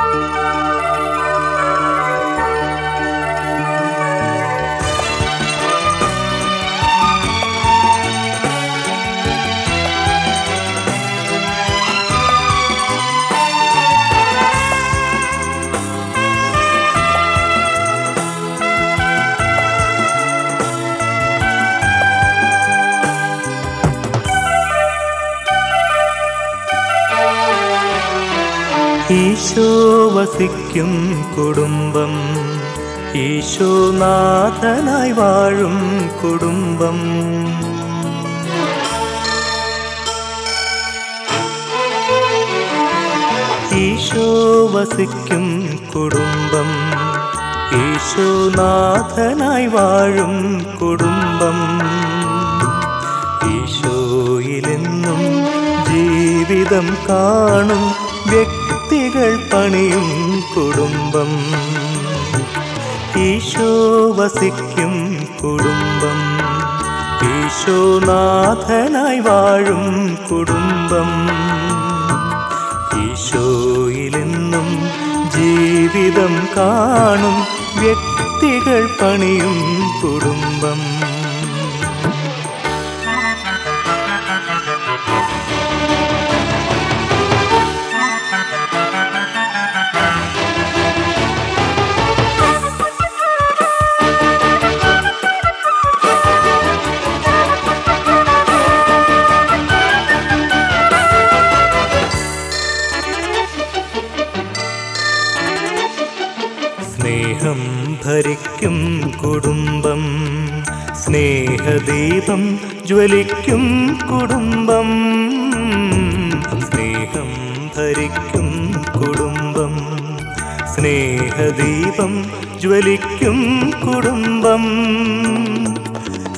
Música Isho വസിക്കും കുടുംബം. ഈശോ ഈശോനാഥനായി വാഴും കുടുംബം. ഈശോ വസിക്കും കുടുംബം. ഈശോനാഥനായി വാഴും കുടുംബം. ഈശോയിലെന്നും ജീവിതം കാണും വ്യക്തികൾ പണിയും കുടുംബം. ഈശോ വസിക്കും കുടുംബം. ഈശോനാഥനായി വാഴും കുടുംബം. ഈശോയിലെന്നും ജീവിതം കാണും വ്യക്തികൾ പണിയും കുടുംബം. ഭരിക്കും കുടുംബം. സ്നേഹദീപം ജ്വലിക്കും കുടുംബം. സ്നേഹം ഭരിക്കും കുടുംബം. സ്നേഹദീപം ജ്വലിക്കും കുടുംബം.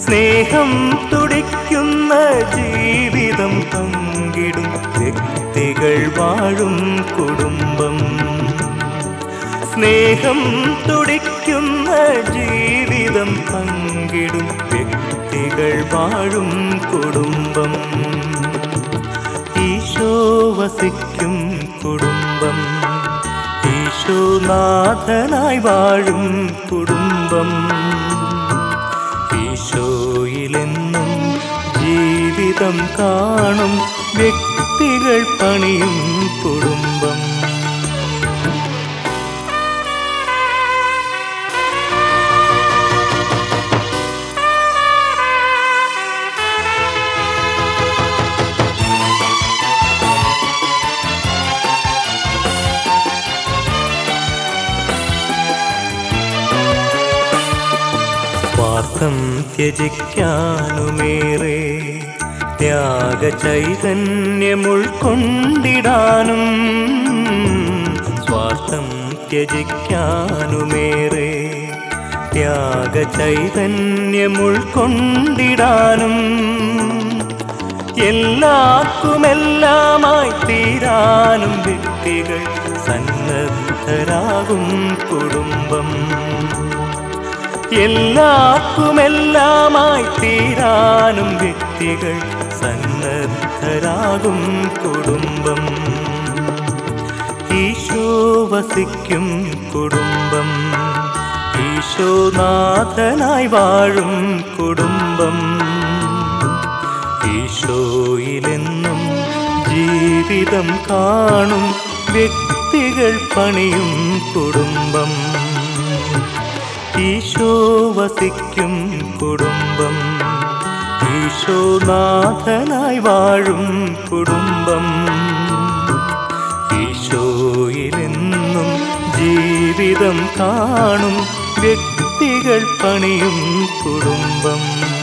സ്നേഹം തുടിക്കുന്ന ജീവിതം പങ്കിടും. വ്യക്തികൾ വാഴും കുടുംബം. സ്നേഹം തുടിക്കുന്ന ജീവിതം പങ്കിടും വ്യക്തികൾ വാഴും കുടുംബം. ഈശോ വസിക്കും കുടുംബം. ഈശോനാഥനായി വാഴും കുടുംബം. ഈശോയിലെന്നും ജീവിതം കാണും വ്യക്തികൾ പണിയും കുടുംബം. സ്വാർത്ഥം ത്യജിക്കാനുമേറെ ത്യാഗ ചൈതന്യമുൾക്കൊണ്ടിടാനും സ്വാർത്ഥം ത്യജിക്കാനുമേറെ ത്യാഗ ചൈതന്യമുൾക്കൊണ്ടിടാനും എല്ലാക്കുമെല്ലാമായി തീരാനും വ്യക്തികൾ സന്നദ്ധരാകും കുടുംബം. എല്ലാക്കുമെല്ലാമായി തീരാനും വ്യക്തികൾ സന്നദ്ധരാകും കുടുംബം. ഈശോ വസിക്കും കുടുംബം. ഈശോനാഥനായി വാഴും കുടുംബം. ഈശോയിലെന്നും ജീവിതം കാണും വ്യക്തികൾ പണിയും കുടുംബം. ഈശോ വസിക്കും കുടുംബം. ഈശോനാഥനായി വാഴും കുടുംബം. ഈശോയിലെന്നും ജീവിതം കാണും വ്യക്തികൾ പണിയും കുടുംബം.